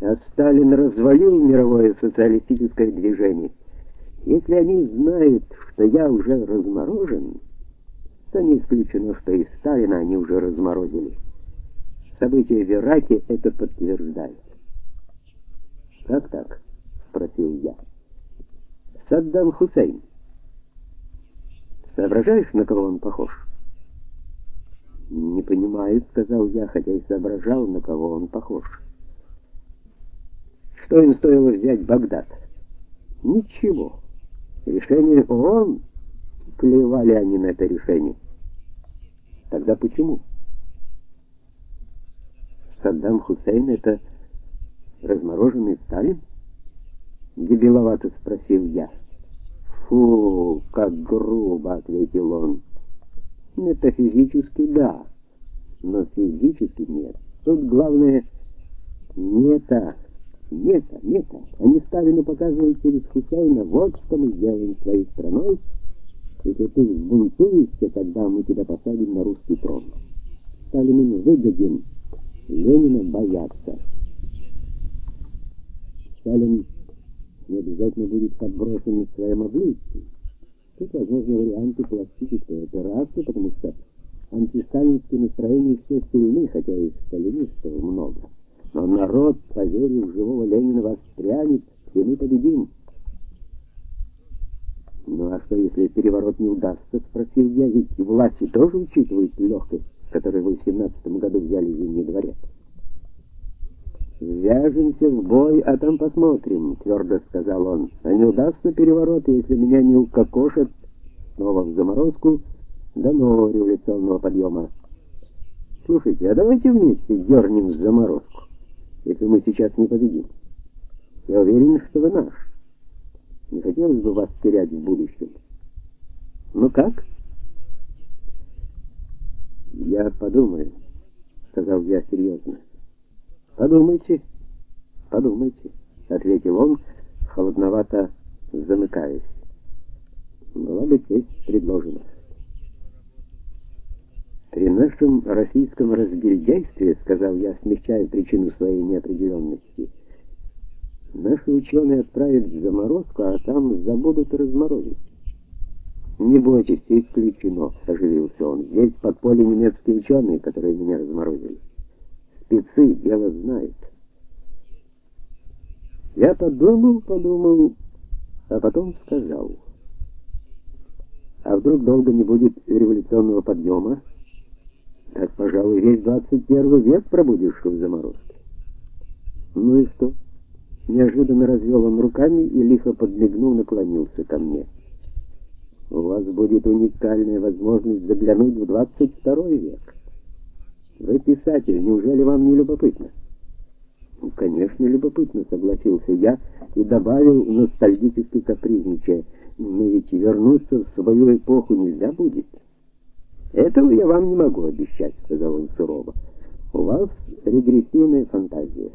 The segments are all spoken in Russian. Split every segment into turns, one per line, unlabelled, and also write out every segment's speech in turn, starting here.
а Сталин развалил мировое социалистическое движение. Если они знают, что я уже разморожен, то не исключено, что и Сталина они уже разморозили. События в Ираке это подтверждают. Как так? спросил я. Саддам Хусейн. Соображаешь, на кого он похож? Не понимаю, сказал я, хотя и соображал, на кого он похож. Что им стоило взять Багдад? Ничего. Решение ООН плевали они на это решение. Тогда почему? Саддам Хусейн это размороженный Сталин? Дебиловато спросил я. Фу, как грубо ответил он. Метафизически да, но физически нет. Тут главное мета, мета, мета. Они Сталину показывают через Хусейна, вот что мы сделаем своей страной, если ты взбунтуешься, тогда мы тебя посадим на русский трон. Сталин им выгоден, Ленина боятся. Сталин не обязательно будет подброшен в своем обличье. Тут возможны варианты пластической операции, потому что антисталинские настроения все сильны, хотя и сталинистов много. Но народ, поверив в живого Ленина, воспрянет, и мы победим. Ну а что, если переворот не удастся, спросил я, ведь власти тоже учитывают легкость, которую вы в 17 году взяли Зимний дворец. «Вяжемся в бой, а там посмотрим», — твердо сказал он. «А не удастся переворот, если меня не укокошат снова в заморозку до нового революционного подъема. Слушайте, а давайте вместе дернем в заморозку, если мы сейчас не победим. Я уверен, что вы наш». Не хотелось бы вас терять в будущем. Ну как? Я подумаю, сказал я серьезно. Подумайте, подумайте, ответил он, холодновато замыкаясь. Была бы честь предложена. При нашем российском разгильдяйстве, сказал я, смягчая причину своей неопределенности, Наши ученые отправят в заморозку, а там забудут разморозить. Не бойтесь, исключено, оживился он. Здесь под поле немецкие ученые, которые меня разморозили. Спецы дело знают. Я подумал, подумал, а потом сказал: А вдруг долго не будет революционного подъема? Пожалуй, весь 21 век пробудешь в заморозке. Ну и что? Неожиданно развел он руками и лихо подмигнул, наклонился ко мне. У вас будет уникальная возможность заглянуть в 22 век. Вы писатель, неужели вам не любопытно? Ну, конечно, любопытно, согласился я и добавил ностальгически капризничая: "Но ведь вернуться в свою эпоху нельзя будет". Этого я вам не могу обещать, сказал он сурово. У вас регрессивная фантазия.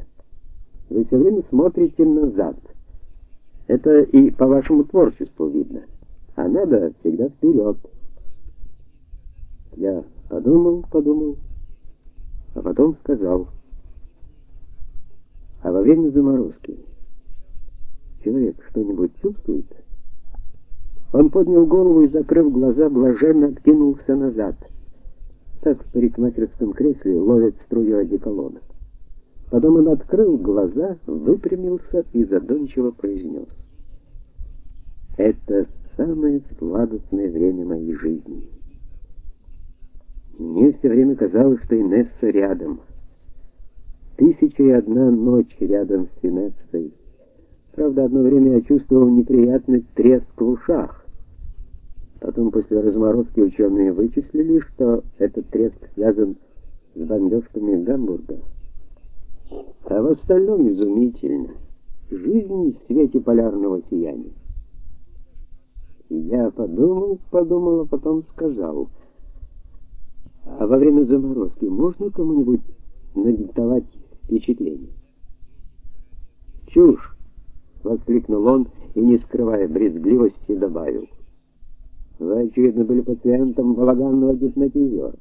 Вы все время смотрите назад. Это и по вашему творчеству видно. А надо всегда вперед. Я подумал, подумал, а потом сказал: "А во время заморозки человек что-нибудь чувствует?" Он поднял голову и, закрыв глаза, блаженно откинулся назад. Так в парикмахерском кресле ловят струю одеколона. Потом он открыл глаза, выпрямился и задумчиво произнес. Это самое сладостное время моей жизни. Мне все время казалось, что Инесса рядом. Тысяча и одна ночь рядом с Инессой. Правда, одно время я чувствовал неприятный треск в ушах. Потом после разморозки ученые вычислили, что этот треск связан с бомбежками Гамбурга. А в остальном изумительно. Жизнь в свете полярного сияния. Я подумал, подумал, а потом сказал: "А во время заморозки можно кому-нибудь надиктовать впечатление?" "Чушь", воскликнул он и не скрывая брезгливости добавил: "Вы очевидно были пациентом балаганного гипнотизера".